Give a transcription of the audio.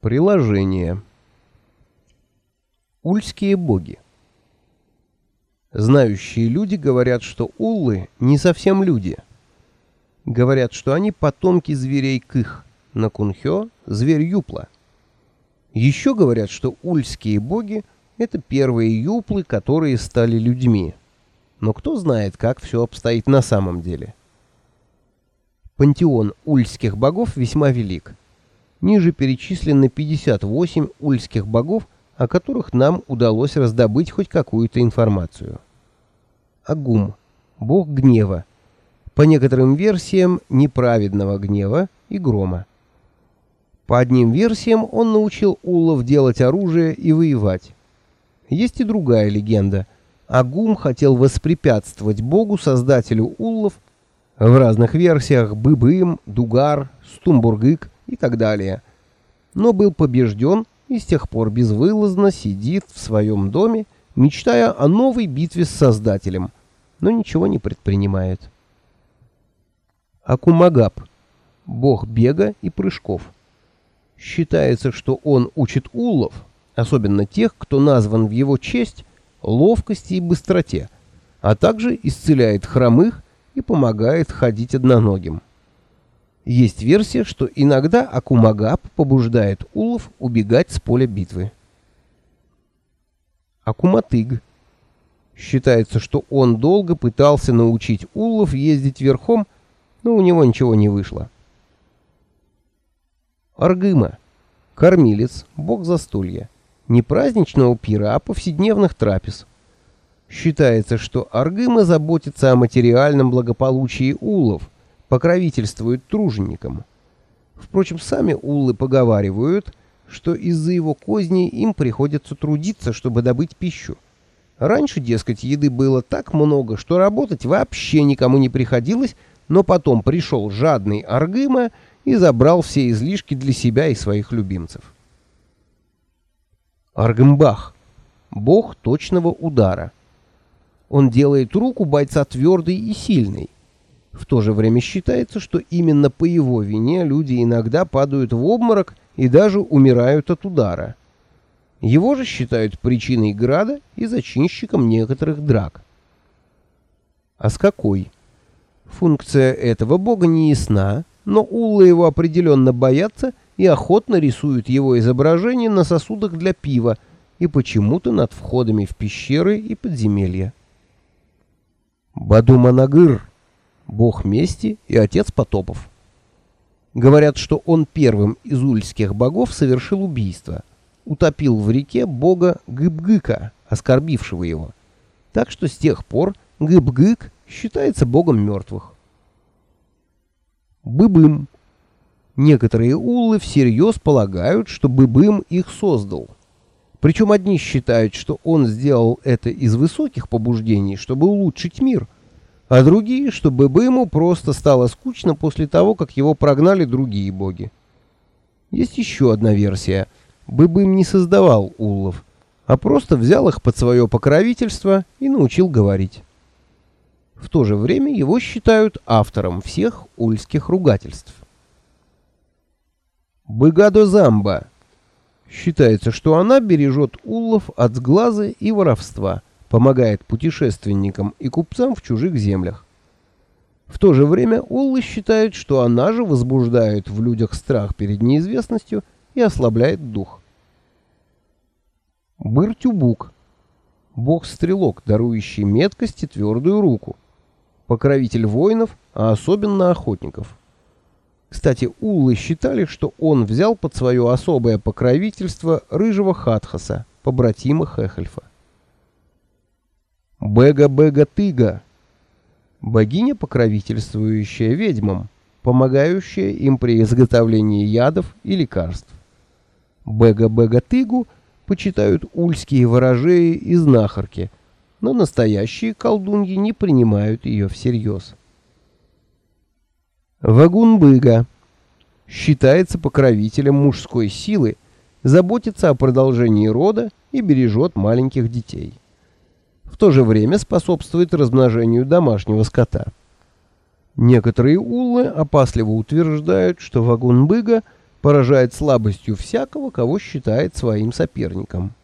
Приложение. Ульские боги. Знающие люди говорят, что уллы не совсем люди. Говорят, что они потомки зверей кых, на кунхё — зверь юпла. Еще говорят, что ульские боги — это первые юплы, которые стали людьми. Но кто знает, как все обстоит на самом деле. Пантеон ульских богов весьма велик. Ниже перечислены 58 ульских богов, о которых нам удалось раздобыть хоть какую-то информацию. Агум – бог гнева, по некоторым версиям неправедного гнева и грома. По одним версиям он научил уллов делать оружие и воевать. Есть и другая легенда. Агум хотел воспрепятствовать богу-создателю уллов в разных версиях Быбым, Дугар, Стумбургык и так далее. Но был побежден и с тех пор безвылазно сидит в своем доме, мечтая о новой битве с Создателем, но ничего не предпринимает. Акумагап – бог бега и прыжков. Считается, что он учит улов, особенно тех, кто назван в его честь, ловкости и быстроте, а также исцеляет хромых и помогает ходить одноногим. Есть версия, что иногда Акумагап побуждает улов убегать с поля битвы. Акуматыг. Считается, что он долго пытался научить улов ездить верхом, но у него ничего не вышло. Аргыма. Кормилец, бог застолья. Не праздничного пира, а повседневных трапез. Считается, что Аргыма заботится о материальном благополучии улов – покровительствует труженикам. Впрочем, сами уллы поговаривают, что из-за его козней им приходится трудиться, чтобы добыть пищу. Раньше, дескать, еды было так много, что работать вообще никому не приходилось, но потом пришел жадный Аргыма и забрал все излишки для себя и своих любимцев. Аргымбах — бог точного удара. Он делает руку бойца твердой и сильной, в то же время считается, что именно по его вине люди иногда падают в обморок и даже умирают от удара. Его же считают причиной града и зачинщиком некоторых драк. А с какой? Функция этого бога не ясна, но уллы его определенно боятся и охотно рисуют его изображение на сосудах для пива и почему-то над входами в пещеры и подземелья. Баду-Манагыр бог мести и отец потопов. Говорят, что он первым из ульских богов совершил убийство. Утопил в реке бога Гыбгыка, оскорбившего его. Так что с тех пор Гыбгык считается богом мертвых. Быбым. Некоторые уллы всерьез полагают, что Быбым их создал. Причем одни считают, что он сделал это из высоких побуждений, чтобы улучшить мир – а другие, чтобы бы ему просто стало скучно после того, как его прогнали другие боги. Есть еще одна версия. Быбым не создавал уллов, а просто взял их под свое покровительство и научил говорить. В то же время его считают автором всех ульских ругательств. Быгадо Замба. Считается, что она бережет уллов от сглаза и воровства – помогает путешественникам и купцам в чужих землях. В то же время Уллы считают, что она же возбуждает в людях страх перед неизвестностью и ослабляет дух. Быртюбук. Бог-стрелок, дарующий меткость и твердую руку. Покровитель воинов, а особенно охотников. Кстати, Уллы считали, что он взял под свое особое покровительство рыжего Хатхаса, побратима Хехельфа. Бега-бега-тыга. Богиня, покровительствующая ведьмам, помогающая им при изготовлении ядов и лекарств. Бега-бега-тыгу почитают ульские ворожеи и знахарки, но настоящие колдуньи не принимают ее всерьез. Вагунбыга считается покровителем мужской силы, заботится о продолжении рода и бережет маленьких детей в то же время способствует размножению домашнего скота. Некоторые уллы опасливо утверждают, что вагун-быга поражает слабостью всякого, кого считает своим соперником.